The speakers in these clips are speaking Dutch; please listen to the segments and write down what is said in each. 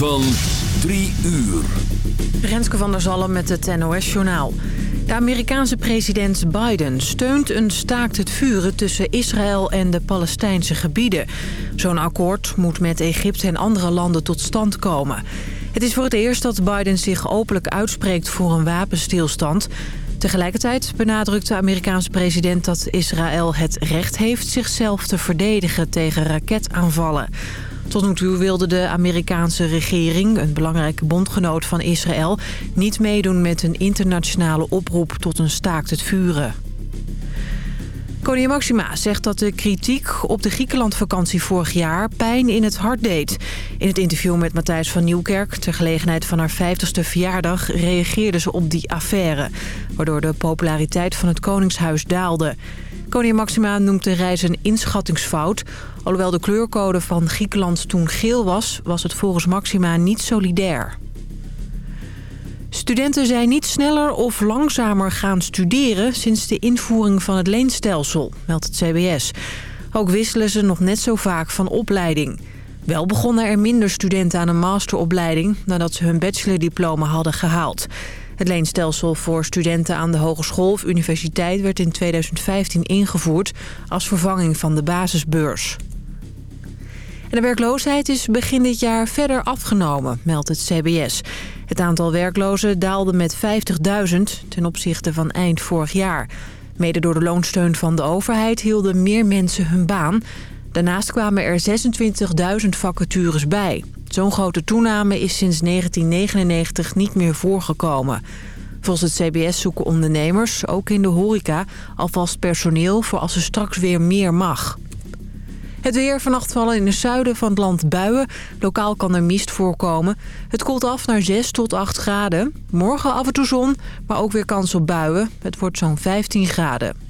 van 3 uur. Renske van der Zalm met het NOS-journaal. De Amerikaanse president Biden steunt een staakt het vuren tussen Israël en de Palestijnse gebieden. Zo'n akkoord moet met Egypte en andere landen tot stand komen. Het is voor het eerst dat Biden zich openlijk uitspreekt voor een wapenstilstand. Tegelijkertijd benadrukt de Amerikaanse president dat Israël het recht heeft zichzelf te verdedigen tegen raketaanvallen. Tot nu toe wilde de Amerikaanse regering, een belangrijke bondgenoot van Israël... niet meedoen met een internationale oproep tot een staakt het vuren. Koningin Maxima zegt dat de kritiek op de Griekenlandvakantie vorig jaar pijn in het hart deed. In het interview met Matthijs van Nieuwkerk, ter gelegenheid van haar 50ste verjaardag, reageerde ze op die affaire. Waardoor de populariteit van het Koningshuis daalde. Koningin Maxima noemt de reis een inschattingsfout. Alhoewel de kleurcode van Griekenland toen geel was, was het volgens Maxima niet solidair. Studenten zijn niet sneller of langzamer gaan studeren sinds de invoering van het leenstelsel, meldt het CBS. Ook wisselen ze nog net zo vaak van opleiding. Wel begonnen er minder studenten aan een masteropleiding nadat ze hun bachelordiploma hadden gehaald. Het leenstelsel voor studenten aan de hogeschool of universiteit werd in 2015 ingevoerd als vervanging van de basisbeurs. En de werkloosheid is begin dit jaar verder afgenomen, meldt het CBS. Het aantal werklozen daalde met 50.000 ten opzichte van eind vorig jaar. Mede door de loonsteun van de overheid hielden meer mensen hun baan. Daarnaast kwamen er 26.000 vacatures bij. Zo'n grote toename is sinds 1999 niet meer voorgekomen. Volgens het CBS zoeken ondernemers, ook in de horeca, alvast personeel voor als er straks weer meer mag. Het weer vannacht vallen in het zuiden van het land buien. Lokaal kan er mist voorkomen. Het koelt af naar 6 tot 8 graden. Morgen af en toe zon, maar ook weer kans op buien. Het wordt zo'n 15 graden.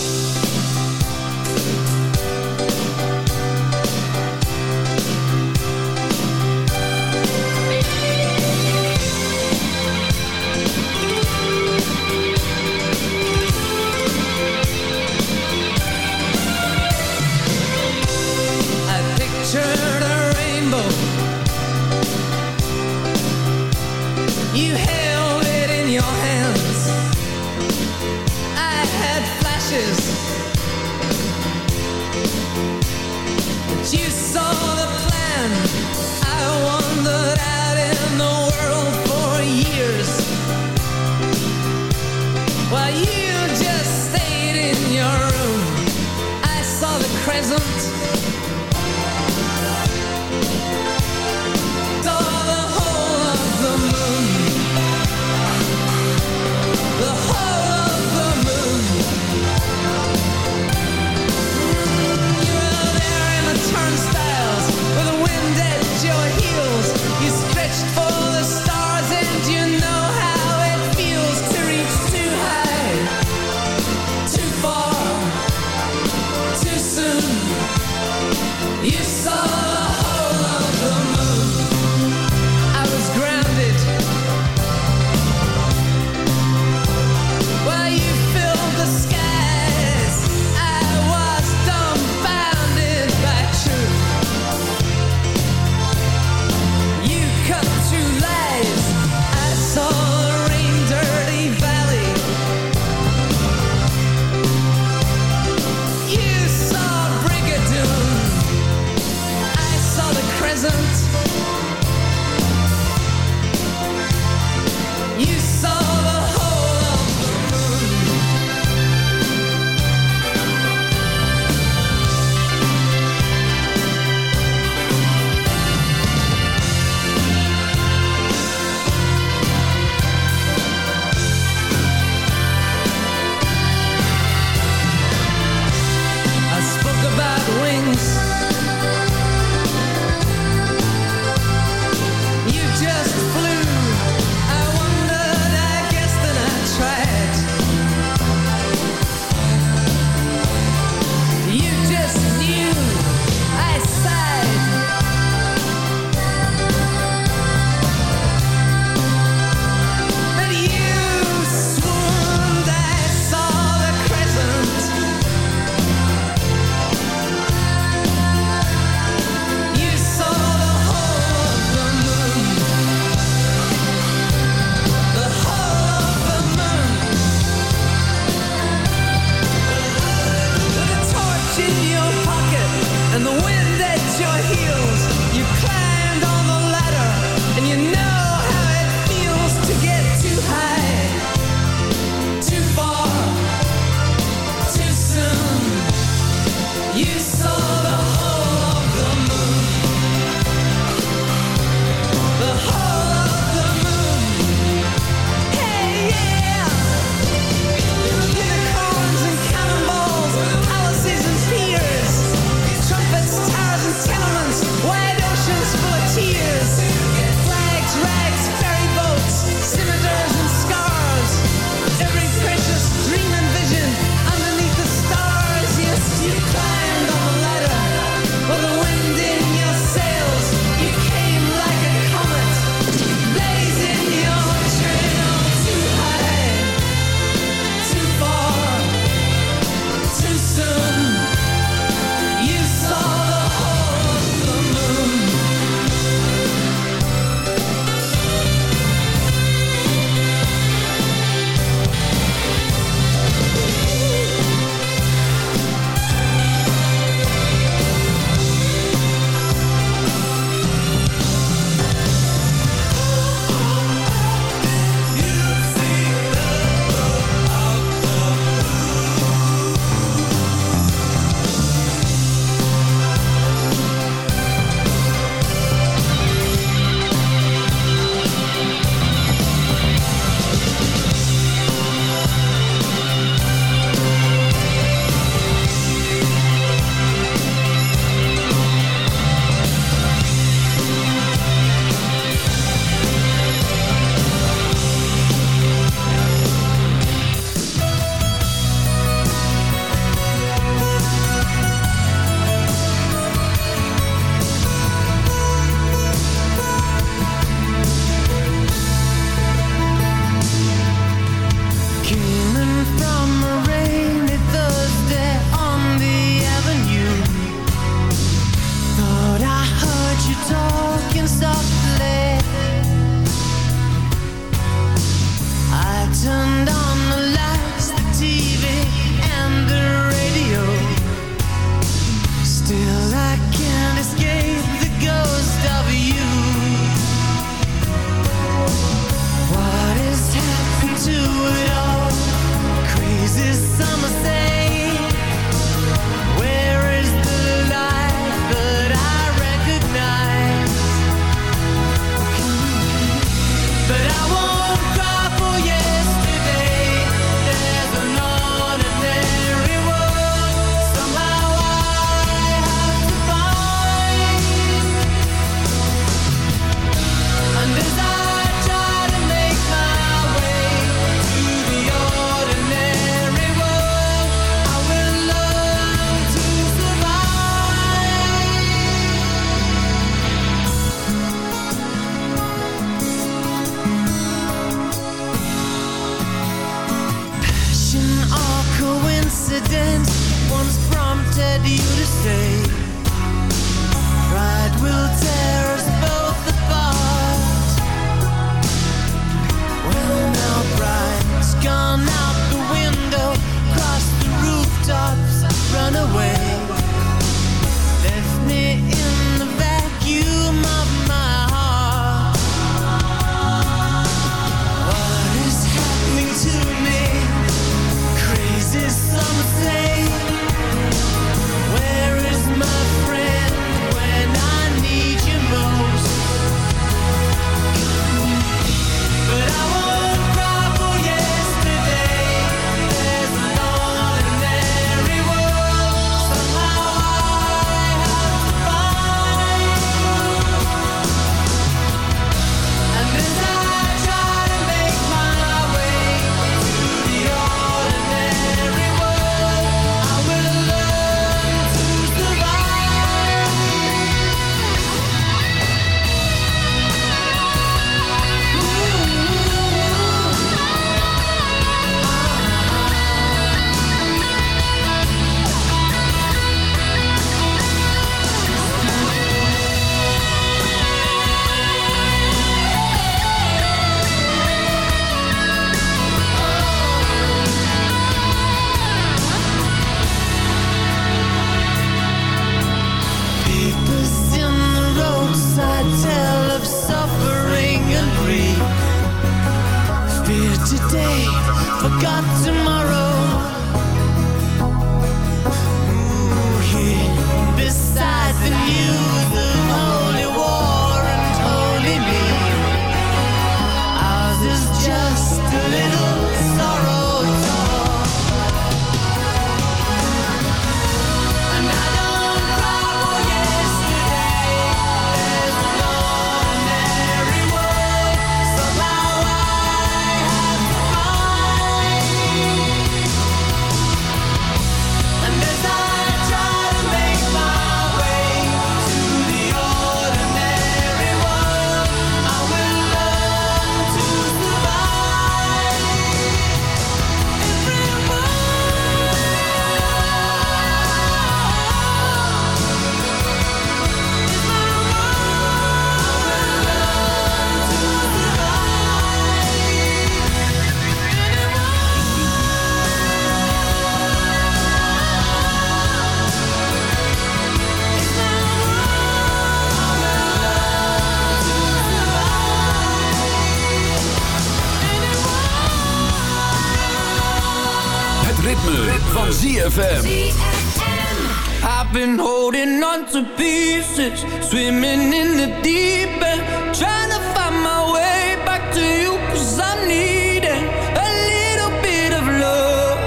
To pieces, swimming in the deep end, trying to find my way back to you, cause I'm needing a little bit of love,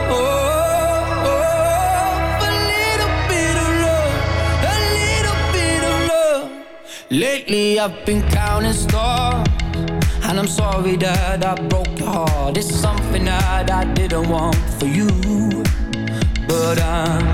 a little bit of love, a little bit of love. Lately I've been counting stars, and I'm sorry that I broke your heart. It's something that I didn't want for you. But I'm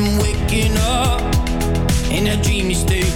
been waking up in a dreamy state,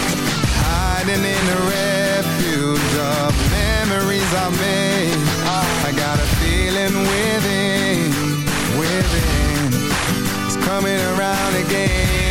hiding in the refuge of memories I made. I got a feeling within, within. It's coming around again.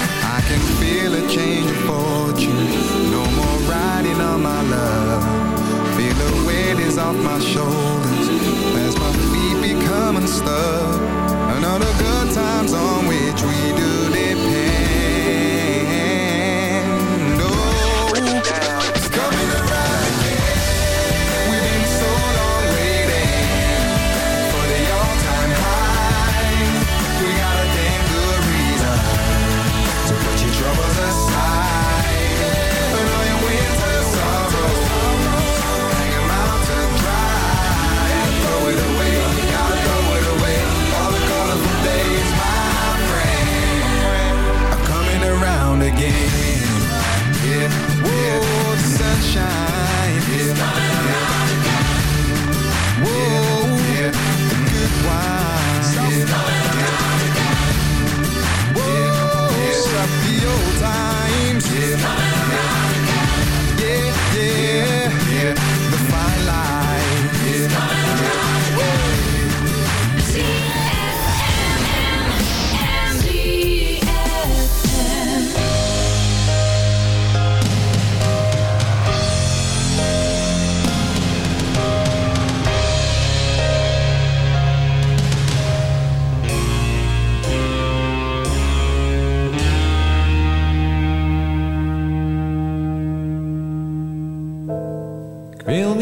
Can feel a change of fortune. No more riding on my love. Feel the weight is off my shoulders as my feet become unstuck. Another good game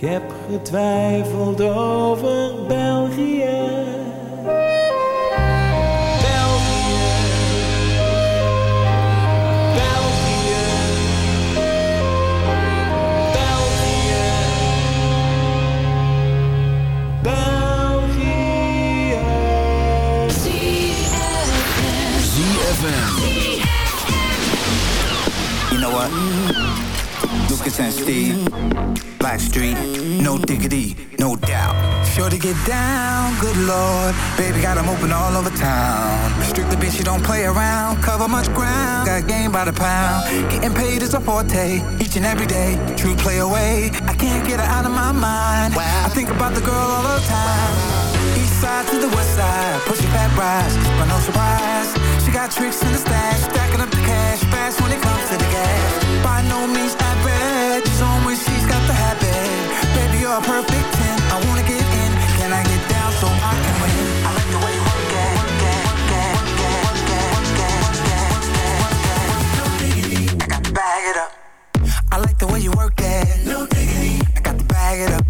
Ik heb getwijfeld over België. België. België. België. België. ZFM. You know what? Lucas and Steve, Blackstreet, no diggity, no doubt. Sure to get down, good lord. Baby got 'em open all over town. Strictly bitch, you don't play around. Cover much ground, got game by the pound. Getting paid is a forte, each and every day. True play away, I can't get her out of my mind. I think about the girl all the time. East side to the west side, pushing back rise, but no surprise. She got tricks in the stash, stacking up the cash fast when it comes to the gas. By no means average, she's on when she's got the habit. Baby, you're a perfect 10. I wanna get in, can I get down so I can win? I like the way you work it. Bag it up. I like the way you work it. No diggity. I got to bag it up.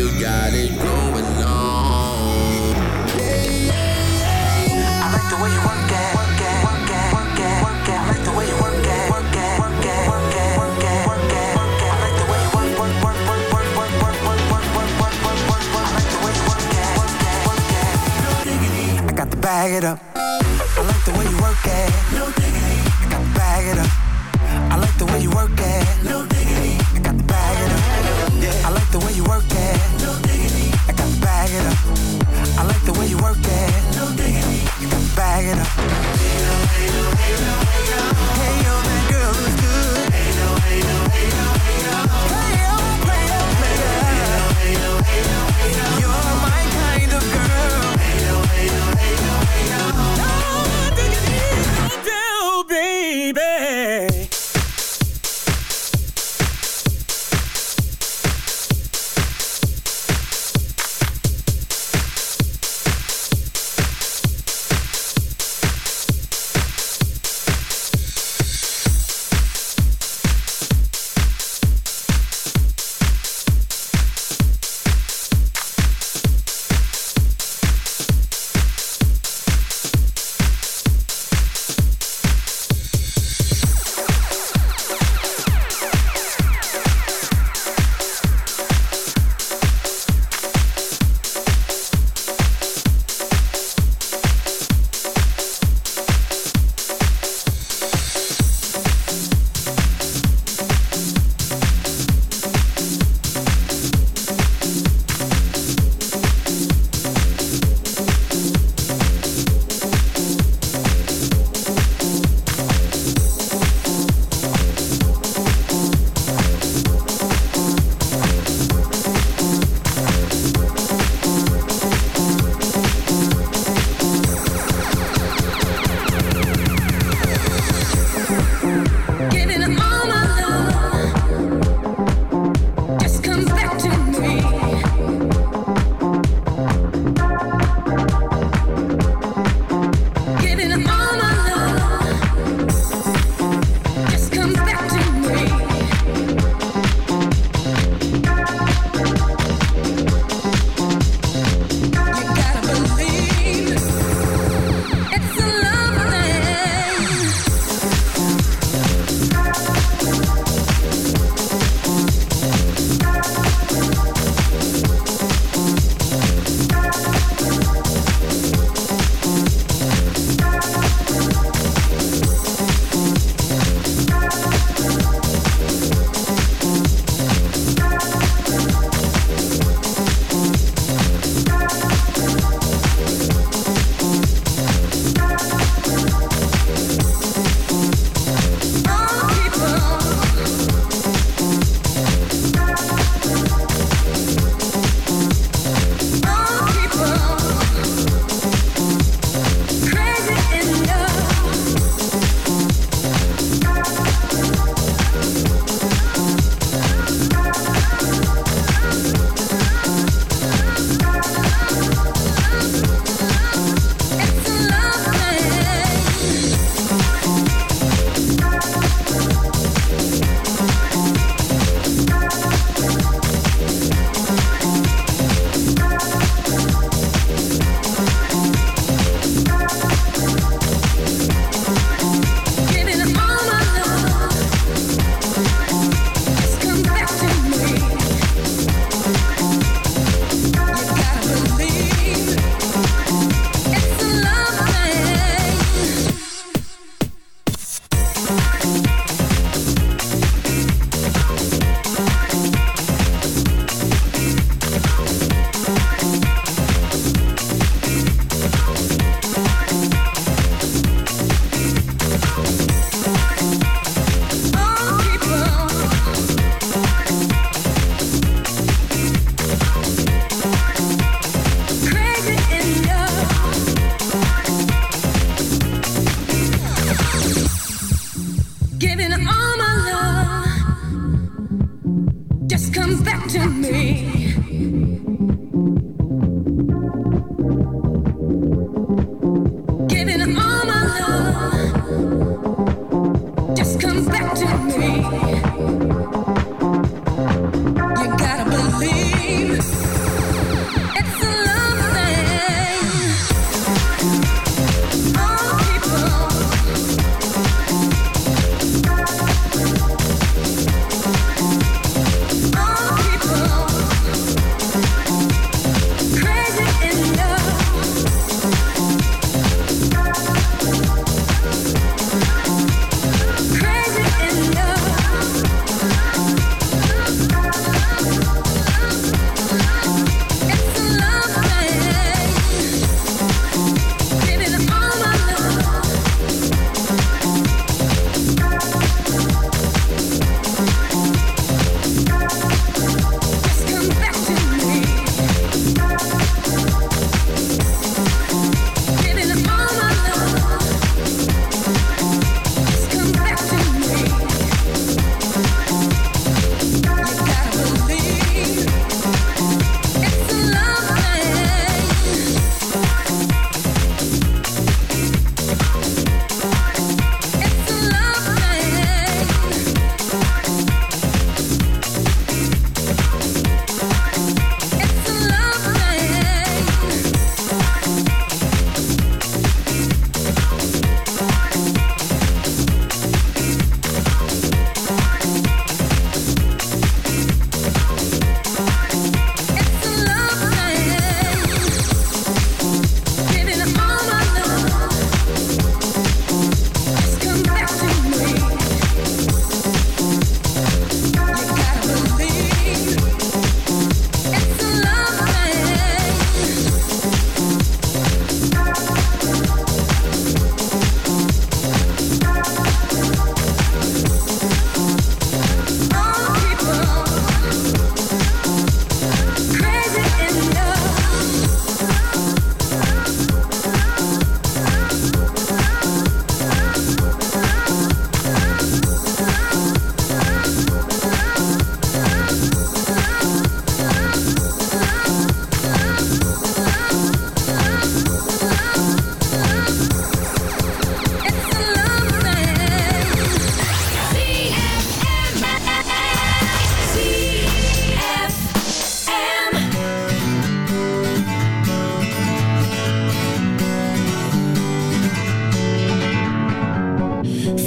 You got it going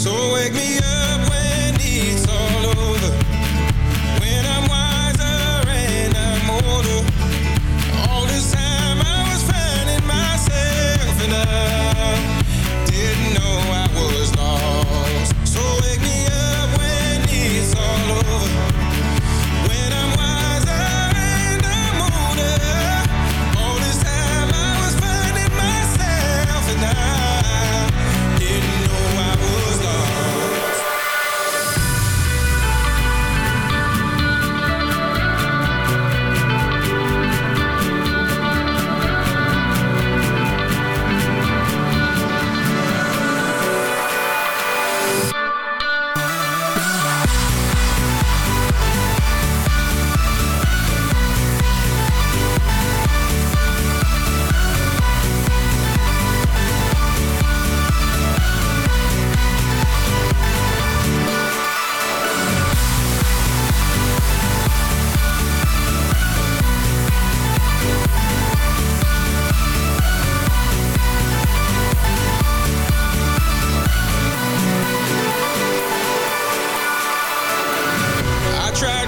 So wake me up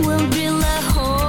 will drill a hole.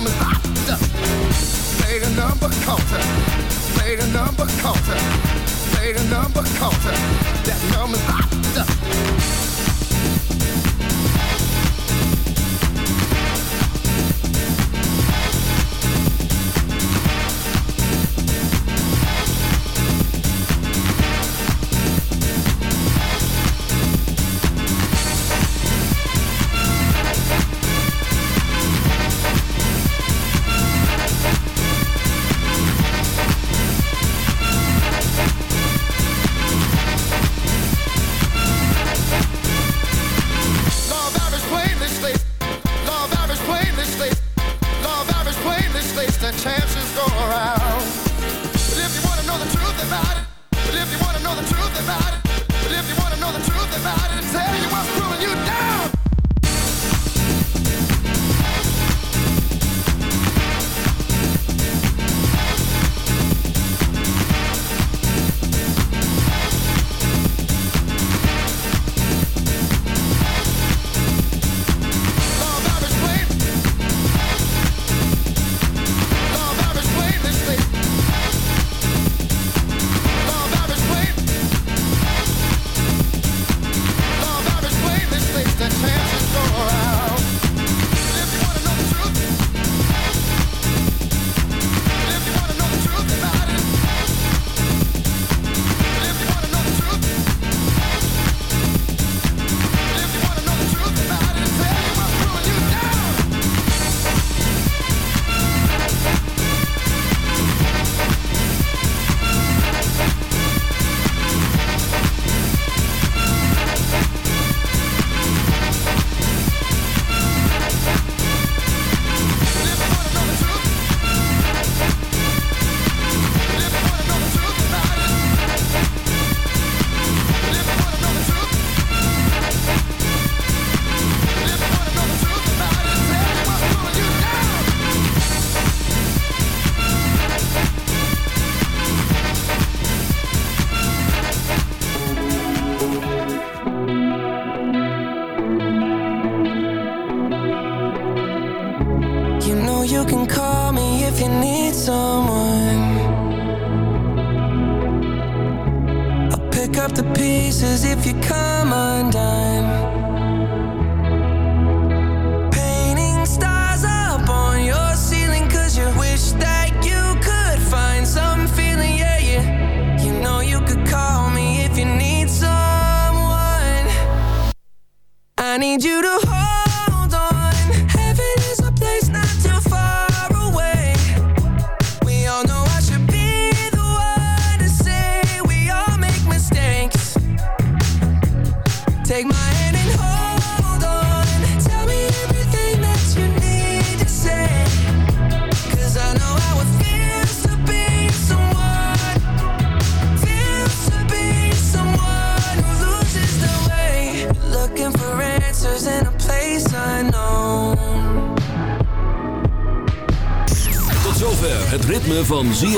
from a hot. Play the number counter. Play the number counter. Play the number counter. That number hot.